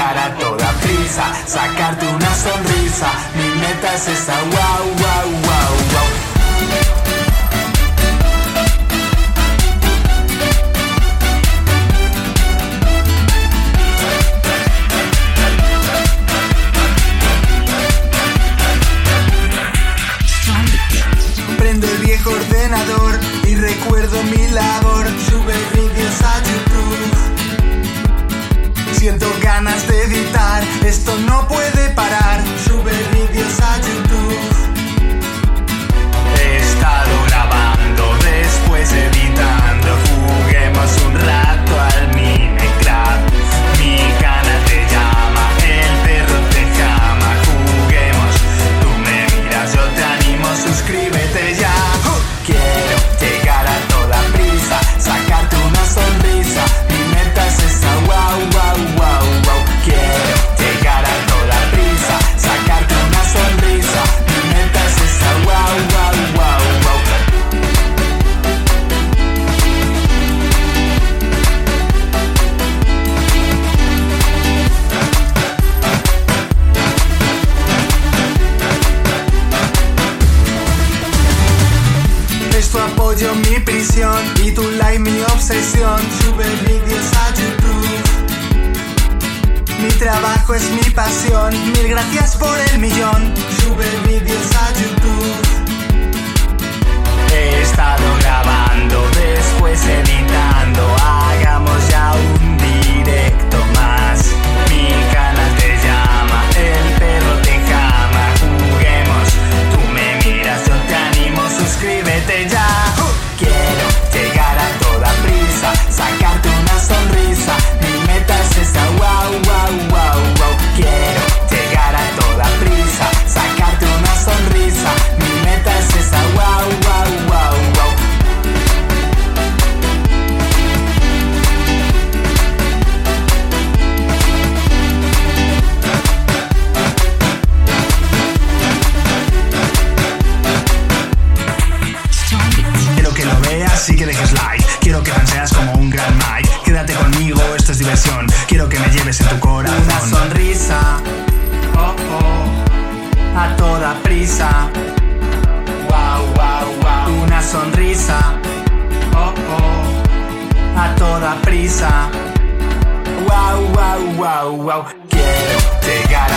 a toda prisa, sacarte una sonrisa. Mi meta es esa wow, wow. apoyo mi prisión y tu like mi obsesión. Sube vídeos a YouTube. Mi trabajo es mi pasión, mil gracias por el millón. Sube Quiero que seas como un gran Mike. Quédate conmigo, esto es diversión. Quiero que me lleves en tu corazón. Una sonrisa, oh oh, a toda prisa. Wow, wow, wow. Una sonrisa, oh oh, a toda prisa. Wow, wow, wow, wow. Quiero llegar